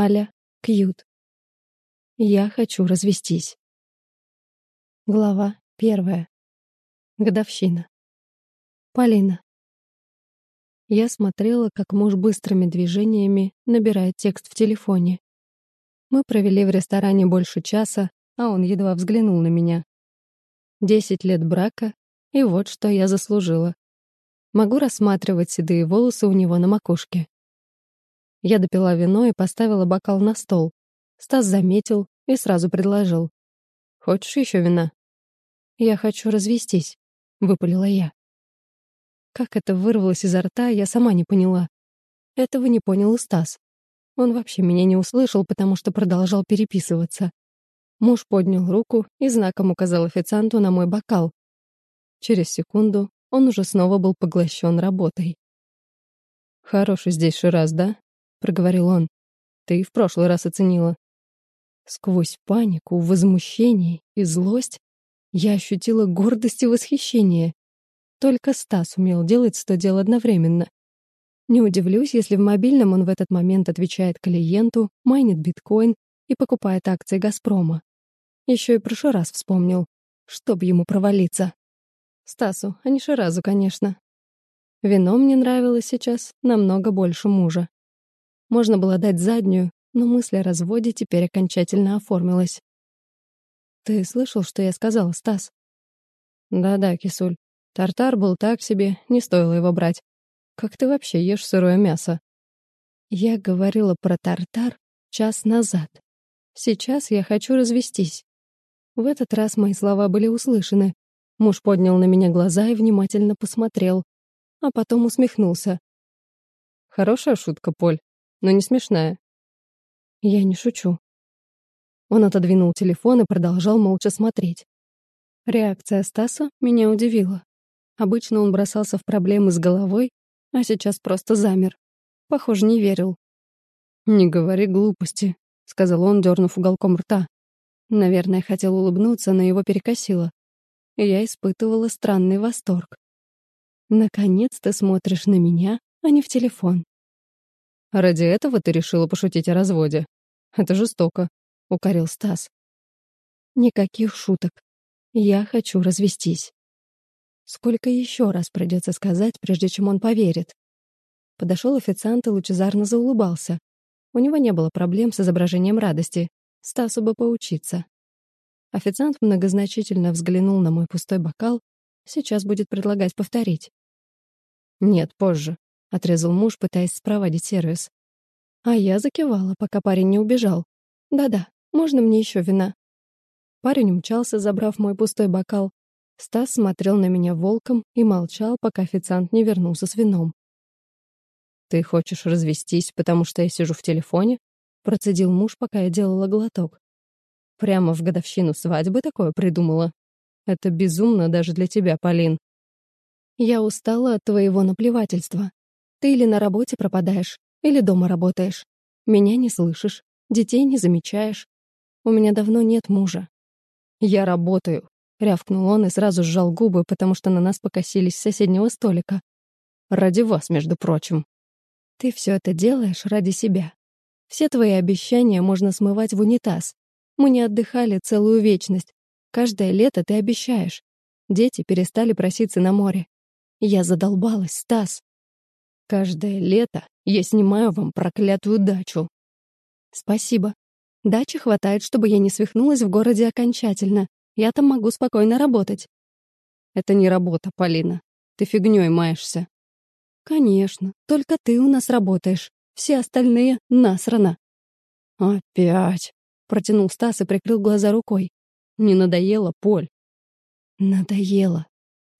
Аля Кьют. Я хочу развестись. Глава первая. Годовщина. Полина. Я смотрела, как муж быстрыми движениями набирает текст в телефоне. Мы провели в ресторане больше часа, а он едва взглянул на меня. Десять лет брака, и вот что я заслужила. Могу рассматривать седые волосы у него на макушке. Я допила вино и поставила бокал на стол. Стас заметил и сразу предложил. «Хочешь еще вина?» «Я хочу развестись», — выпалила я. Как это вырвалось изо рта, я сама не поняла. Этого не понял и Стас. Он вообще меня не услышал, потому что продолжал переписываться. Муж поднял руку и знаком указал официанту на мой бокал. Через секунду он уже снова был поглощен работой. «Хороший здесь Шираз, да?» — проговорил он. «Ты и в прошлый раз оценила». Сквозь панику, возмущение и злость я ощутила гордость и восхищение. Только Стас умел делать сто дел одновременно. Не удивлюсь, если в мобильном он в этот момент отвечает клиенту, майнит биткоин и покупает акции «Газпрома». Еще и про Шираз вспомнил, чтоб ему провалиться. Стасу, а не Ширазу, конечно. Вино мне нравилось сейчас намного больше мужа. Можно было дать заднюю, но мысль о разводе теперь окончательно оформилась. «Ты слышал, что я сказала, Стас?» «Да-да, Кисуль. Тартар был так себе, не стоило его брать. Как ты вообще ешь сырое мясо? Я говорила про тартар час назад. Сейчас я хочу развестись. В этот раз мои слова были услышаны. Муж поднял на меня глаза и внимательно посмотрел, а потом усмехнулся. Хорошая шутка, Поль, но не смешная. Я не шучу. Он отодвинул телефон и продолжал молча смотреть. Реакция Стаса меня удивила. Обычно он бросался в проблемы с головой, а сейчас просто замер. Похоже, не верил. «Не говори глупости», — сказал он, дернув уголком рта. Наверное, хотел улыбнуться, но его перекосило. Я испытывала странный восторг. «Наконец ты смотришь на меня, а не в телефон». «Ради этого ты решила пошутить о разводе? Это жестоко», — укорил Стас. «Никаких шуток. Я хочу развестись». Сколько еще раз придется сказать, прежде чем он поверит? Подошел официант и лучезарно заулыбался. У него не было проблем с изображением радости. Стасу бы поучиться. Официант многозначительно взглянул на мой пустой бокал. Сейчас будет предлагать повторить. «Нет, позже», — отрезал муж, пытаясь спровадить сервис. А я закивала, пока парень не убежал. «Да-да, можно мне еще вина?» Парень умчался, забрав мой пустой бокал, Стас смотрел на меня волком и молчал, пока официант не вернулся с вином. «Ты хочешь развестись, потому что я сижу в телефоне?» — процедил муж, пока я делала глоток. «Прямо в годовщину свадьбы такое придумала? Это безумно даже для тебя, Полин». «Я устала от твоего наплевательства. Ты или на работе пропадаешь, или дома работаешь. Меня не слышишь, детей не замечаешь. У меня давно нет мужа. Я работаю, Рявкнул он и сразу сжал губы, потому что на нас покосились с соседнего столика. «Ради вас, между прочим». «Ты все это делаешь ради себя. Все твои обещания можно смывать в унитаз. Мы не отдыхали целую вечность. Каждое лето ты обещаешь. Дети перестали проситься на море. Я задолбалась, Стас. Каждое лето я снимаю вам проклятую дачу. Спасибо. Дачи хватает, чтобы я не свихнулась в городе окончательно. Я там могу спокойно работать. Это не работа, Полина. Ты фигнёй маешься. Конечно, только ты у нас работаешь. Все остальные — насрано. Опять, протянул Стас и прикрыл глаза рукой. Не надоело, Поль? Надоело,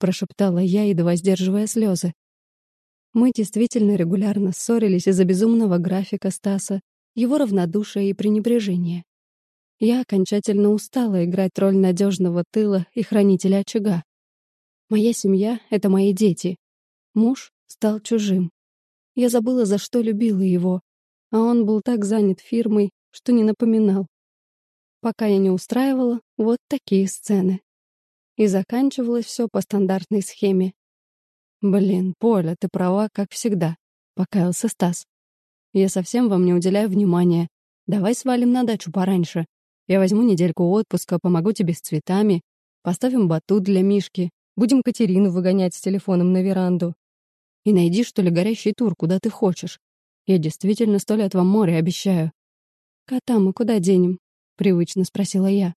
прошептала я, едва сдерживая слезы. Мы действительно регулярно ссорились из-за безумного графика Стаса, его равнодушия и пренебрежения. Я окончательно устала играть роль надежного тыла и хранителя очага. Моя семья — это мои дети. Муж стал чужим. Я забыла, за что любила его, а он был так занят фирмой, что не напоминал. Пока я не устраивала, вот такие сцены. И заканчивалось все по стандартной схеме. «Блин, Поля, ты права, как всегда», — покаялся Стас. «Я совсем вам не уделяю внимания. Давай свалим на дачу пораньше. Я возьму недельку отпуска, помогу тебе с цветами. Поставим батут для Мишки. Будем Катерину выгонять с телефоном на веранду. И найди, что ли, горящий тур, куда ты хочешь. Я действительно сто лет вам море обещаю. «Кота мы куда денем?» — привычно спросила я.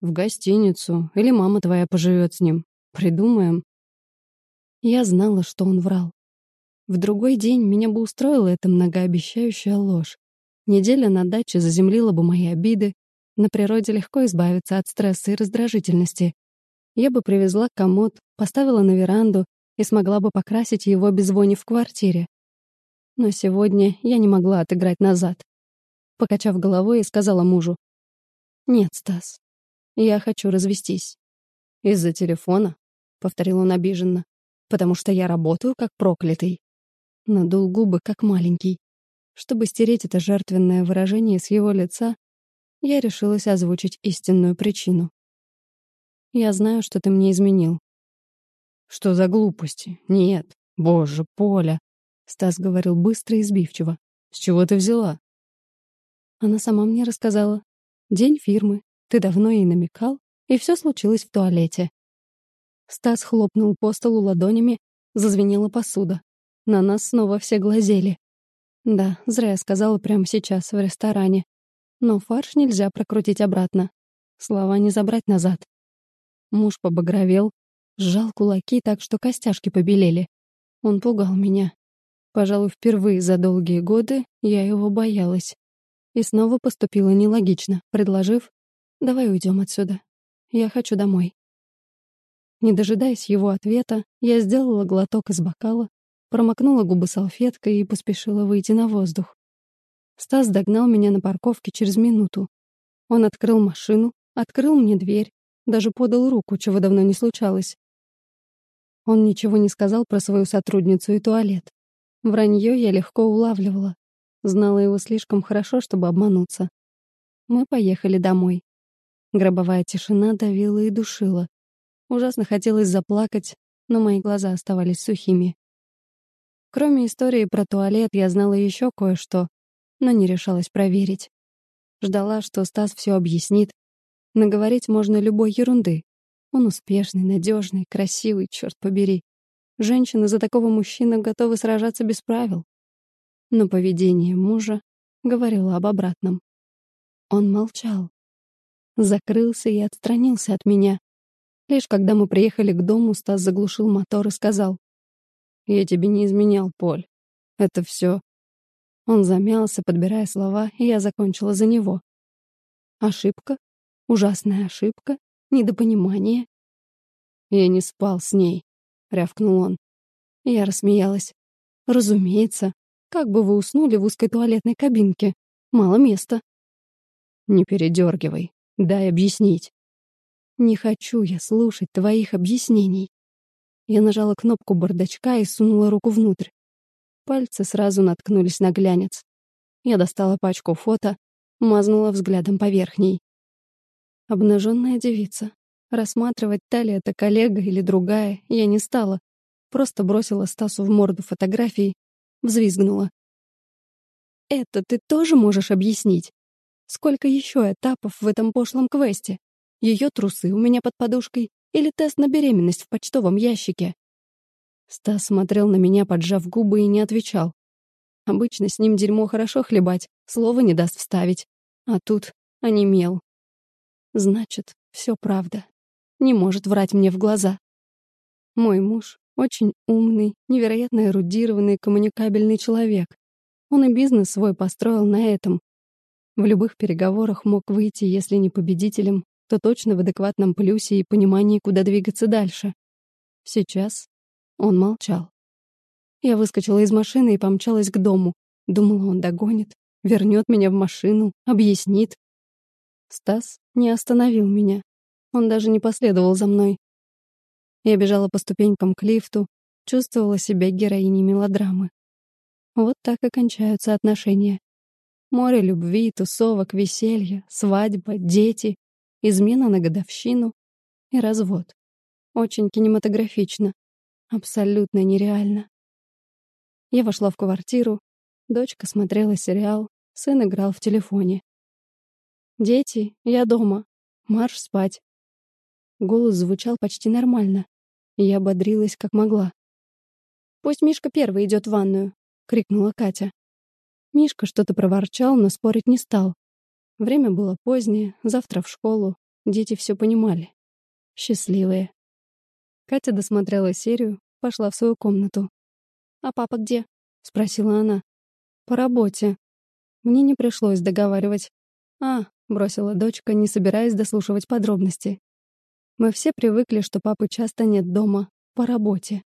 «В гостиницу. Или мама твоя поживет с ним. Придумаем». Я знала, что он врал. В другой день меня бы устроила эта многообещающая ложь. Неделя на даче заземлила бы мои обиды. На природе легко избавиться от стресса и раздражительности. Я бы привезла комод, поставила на веранду и смогла бы покрасить его без вони в квартире. Но сегодня я не могла отыграть назад. Покачав головой, и сказала мужу. «Нет, Стас, я хочу развестись». «Из-за телефона?» — повторил он обиженно. «Потому что я работаю как проклятый». Надул губы, как маленький. Чтобы стереть это жертвенное выражение с его лица, я решилась озвучить истинную причину. «Я знаю, что ты мне изменил». «Что за глупости? Нет. Боже, Поля!» Стас говорил быстро и сбивчиво. «С чего ты взяла?» Она сама мне рассказала. День фирмы. Ты давно ей намекал, и все случилось в туалете. Стас хлопнул по столу ладонями, зазвенела посуда. На нас снова все глазели. Да, зря я сказала прямо сейчас, в ресторане. Но фарш нельзя прокрутить обратно. Слова не забрать назад. Муж побагровел, сжал кулаки так, что костяшки побелели. Он пугал меня. Пожалуй, впервые за долгие годы я его боялась. И снова поступила нелогично, предложив «давай уйдем отсюда. Я хочу домой». Не дожидаясь его ответа, я сделала глоток из бокала, промокнула губы салфеткой и поспешила выйти на воздух. Стас догнал меня на парковке через минуту. Он открыл машину, открыл мне дверь, даже подал руку, чего давно не случалось. Он ничего не сказал про свою сотрудницу и туалет. Вранье я легко улавливала. Знала его слишком хорошо, чтобы обмануться. Мы поехали домой. Гробовая тишина давила и душила. Ужасно хотелось заплакать, но мои глаза оставались сухими. Кроме истории про туалет, я знала еще кое-что, но не решалась проверить. Ждала, что Стас все объяснит. Наговорить можно любой ерунды. Он успешный, надежный, красивый, черт побери. Женщины за такого мужчину готовы сражаться без правил. Но поведение мужа говорило об обратном. Он молчал. Закрылся и отстранился от меня. Лишь когда мы приехали к дому, Стас заглушил мотор и сказал, я тебе не изменял, Поль. Это все. Он замялся, подбирая слова, и я закончила за него. Ошибка? Ужасная ошибка? Недопонимание? Я не спал с ней, рявкнул он. Я рассмеялась. Разумеется. Как бы вы уснули в узкой туалетной кабинке? Мало места. Не передергивай. Дай объяснить. Не хочу я слушать твоих объяснений. Я нажала кнопку бардачка и сунула руку внутрь. Пальцы сразу наткнулись на глянец. Я достала пачку фото, мазнула взглядом поверх ней. Обнаженная девица. Рассматривать, та ли это коллега или другая, я не стала. Просто бросила Стасу в морду фотографии, взвизгнула. «Это ты тоже можешь объяснить? Сколько еще этапов в этом пошлом квесте? Ее трусы у меня под подушкой, или тест на беременность в почтовом ящике?» Стас смотрел на меня, поджав губы, и не отвечал. Обычно с ним дерьмо хорошо хлебать, слова не даст вставить. А тут онемел. Значит, все правда. Не может врать мне в глаза. Мой муж очень умный, невероятно эрудированный, коммуникабельный человек. Он и бизнес свой построил на этом. В любых переговорах мог выйти, если не победителем, то точно в адекватном плюсе и понимании, куда двигаться дальше. Сейчас он молчал. Я выскочила из машины и помчалась к дому. Думала, он догонит, вернет меня в машину, объяснит. Стас не остановил меня. Он даже не последовал за мной. Я бежала по ступенькам к лифту, чувствовала себя героиней мелодрамы. Вот так и отношения. Море любви, тусовок, веселья, свадьба, дети измена на годовщину и развод. Очень кинематографично. Абсолютно нереально. Я вошла в квартиру. Дочка смотрела сериал. Сын играл в телефоне. «Дети, я дома. Марш спать». Голос звучал почти нормально. Я бодрилась, как могла. «Пусть Мишка первый идет в ванную», — крикнула Катя. Мишка что-то проворчал, но спорить не стал. Время было позднее, завтра в школу. Дети все понимали. Счастливые. Катя досмотрела серию, пошла в свою комнату. «А папа где?» — спросила она. «По работе». Мне не пришлось договаривать. «А», — бросила дочка, не собираясь дослушивать подробности. Мы все привыкли, что папы часто нет дома, по работе.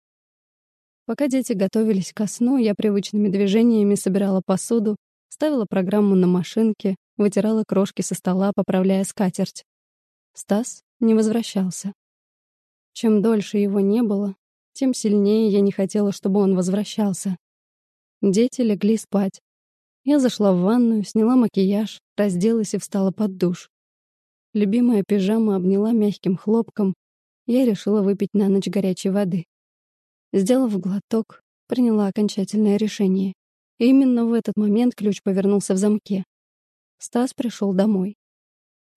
Пока дети готовились ко сну, я привычными движениями собирала посуду, ставила программу на машинке, вытирала крошки со стола, поправляя скатерть. Стас не возвращался. Чем дольше его не было, тем сильнее я не хотела, чтобы он возвращался. Дети легли спать. Я зашла в ванную, сняла макияж, разделась и встала под душ. Любимая пижама обняла мягким хлопком. Я решила выпить на ночь горячей воды. Сделав глоток, приняла окончательное решение. И именно в этот момент ключ повернулся в замке. Стас пришел домой.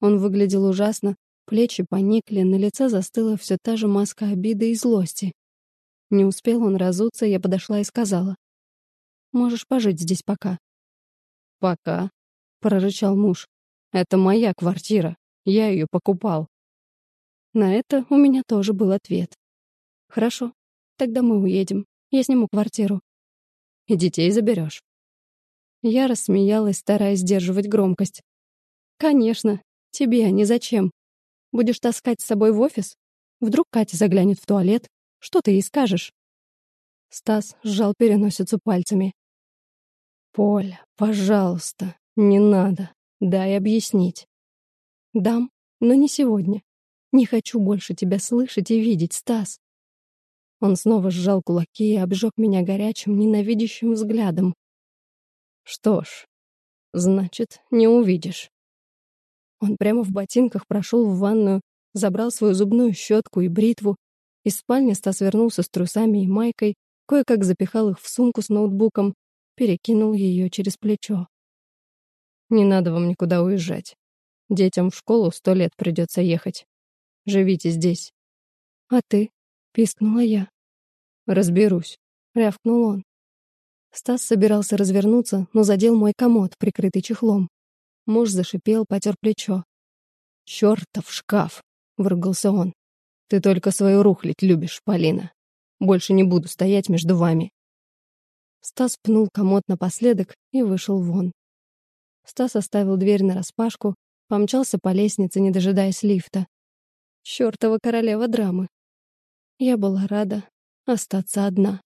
Он выглядел ужасно, плечи поникли, на лице застыла все та же маска обиды и злости. Не успел он разуться, я подошла и сказала. «Можешь пожить здесь пока». «Пока», — прорычал муж. «Это моя квартира. Я ее покупал». На это у меня тоже был ответ. «Хорошо, тогда мы уедем. Я сниму квартиру». «И детей заберешь. Я рассмеялась, стараясь сдерживать громкость. «Конечно. Тебе, а не зачем. Будешь таскать с собой в офис? Вдруг Катя заглянет в туалет? Что ты ей скажешь?» Стас сжал переносицу пальцами. «Поля, пожалуйста, не надо. Дай объяснить». «Дам, но не сегодня. Не хочу больше тебя слышать и видеть, Стас». Он снова сжал кулаки и обжег меня горячим, ненавидящим взглядом. Что ж, значит, не увидишь. Он прямо в ботинках прошел в ванную, забрал свою зубную щетку и бритву. Из спальни Стас вернулся с трусами и майкой, кое-как запихал их в сумку с ноутбуком, перекинул ее через плечо. «Не надо вам никуда уезжать. Детям в школу сто лет придется ехать. Живите здесь». «А ты?» — пискнула я. «Разберусь», — рявкнул он. Стас собирался развернуться, но задел мой комод, прикрытый чехлом. Муж зашипел, потер плечо. «Чёртов шкаф!» — выругался он. «Ты только свою рухлить любишь, Полина. Больше не буду стоять между вами». Стас пнул комод напоследок и вышел вон. Стас оставил дверь нараспашку, помчался по лестнице, не дожидаясь лифта. Чёртова королева драмы. Я была рада остаться одна.